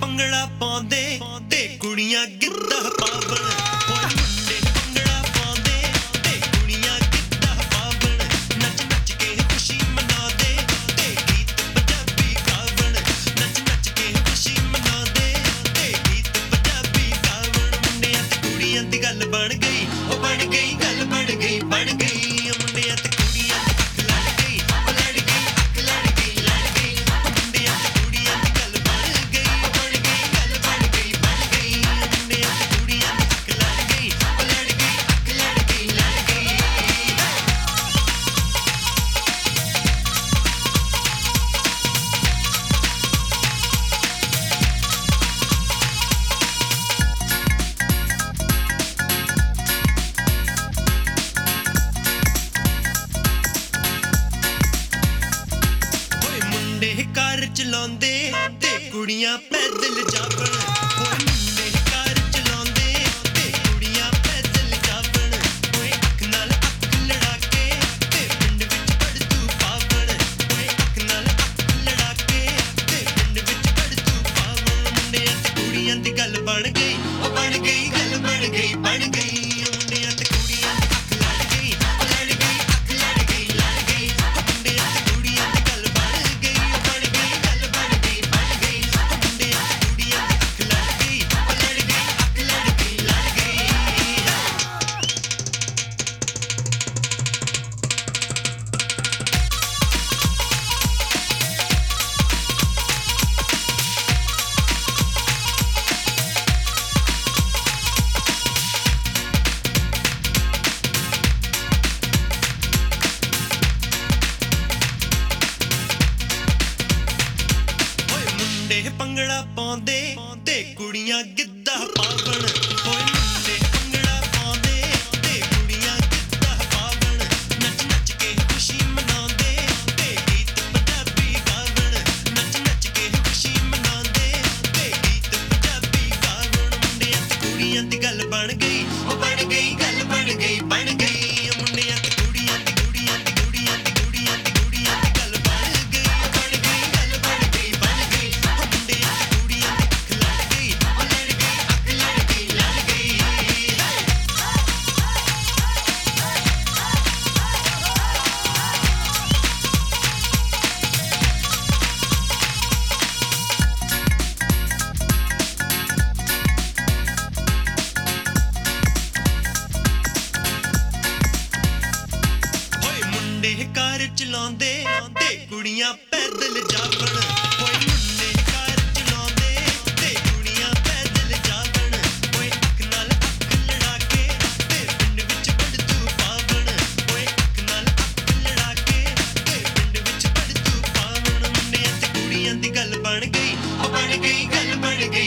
ਭੰਗੜਾ ਪਾਉਂਦੇ ਤੇ ਕੁੜੀਆਂ ਗਿੱਧਾ ਪਾਵਣ। ਓਏ ਮੁੰਡੇ ਭੰਗੜਾ ਪਾਉਂਦੇ ਤੇ ਕੁੜੀਆਂ ਗਿੱਧਾ ਪਾਵਣ। ਨੱਚ ਨੱਚ ਕੇ ਖੁਸ਼ੀ ਮਨਾਉਂਦੇ ਤੇ ਗੀਤ ਪੰਜਾਬੀ ਗਾਵਣ। ਨੱਚ ਨੱਚ ਕੇ ਖੁਸ਼ੀ ਮਨਾਉਂਦੇ ਤੇ ਗੀਤ ਪੰਜਾਬੀ ਗਾਵਣ। ਮੁੰਡਿਆਂ ਤੇ ਕੁੜੀਆਂ ਦੀ ਗੱਲ ਬਣ ਗਈ, ਉਹ ਬਣ ਗਈ, ਗੱਲ ਬਣ ਗਈ ਚਲਾਉਂਦੇ ਤੇ ਕੁੜੀਆਂ ਪੈਦਲ ਜਾਵਣ। ਓਏ ਮੁੰਡੇ ਕਾਰ ਚਲਾਉਂਦੇ ਤੇ ਕੁੜੀਆਂ ਪੈਦਲ ਜਾਵਣ। ਓਏ ਅੱਖ ਨਾਲ ਅੱਖ ਲੜਾ ਕੇ ਤੇ ਪਿੰਡ ਵਿੱਚ ਪੜਤੂ ਪਾਵਣ। ਓਏ ਅੱਖ ਨਾਲ ਅੱਖ ਲੜਾ ਕੇ ਤੇ ਪਿੰਡ ਵਿੱਚ ਪੜਤੂ ਪਾਵਣ। ਮੁੰਡਿਆਂ ਤੇ ਕੁੜੀਆਂ ਦੀ ਗੱਲ ਬਣ ਗਈ, ਉਹ ਬਣ ਗਈ, ਗੱਲ ਬਣ ਗਈ ਬਣ ਗਈ। ਮੁੰਡੇ ਭੰਗੜਾ ਪਾਉਂਦੇ ਤੇ ਕੁੜੀਆਂ ਗਿੱਧਾ ਪਾਵਣ। ਓਏ ਮੁੰਡੇ ਭੰਗੜਾ ਪਾਉਂਦੇ ਤੇ ਕੁੜੀਆਂ ਗਿੱਧਾ ਪਾਵਣ। ਨੱਚ ਨੱਚ ਕੇ ਖੁਸ਼ੀ ਮਨਾਉਂਦੇ ਤੇ ਗੀਤ ਪੰਜਾਬੀ ਗਾਵਣ। ਨੱਚ ਨੱਚ ਕੇ ਖੁਸ਼ੀ ਮਨਾਉਂਦੇ ਤੇ ਗੀਤ ਪੰਜਾਬੀ ਗਾਵਣ। ਮੁੰਡਿਆਂ ਤੇ ਕੁੜੀਆਂ ਦੀ ਗੱਲ ਬਣ ਗਈ, ਉਹ ਬਣ ਗਈ, ਗੱਲ ਬਣ ਗਈ ਬਣ ਗਈ। ਕਾਰ ਚਲਾਉਂਦੇ, ਤੇ ਕੁੜੀਆਂ ਪੈਦਲ ਜਾਵਣ। ਓਏ ਮੁੰਡੇ ਕਾਰ ਚਲਾਉਂਦੇ, ਤੇ ਕੁੜੀਆਂ ਪੈਦਲ ਜਾਵਣ। ਓਏ ਇੱਕ ਨਾਲ ਅੱਖ ਲੜਾ ਕੇ ਤੇ ਪਿੰਡ ਵਿੱਚ ਪੜ ਤੂੰ ਪਾਵਣ। ਓਏ ਇੱਕ ਨਾਲ ਅੱਖ ਲੜਾ ਕੇ ਤੇ ਪਿੰਡ ਵਿੱਚ ਪੜ ਤੂੰ ਪਾਵਣ। ਮੁੰਡਿਆਂ ਤੇ ਕੁੜੀਆਂ ਦੀ ਗੱਲ ਬਣ ਗਈ ਬਣ ਗਈ, ਗੱਲ ਬਣ ਗਈ।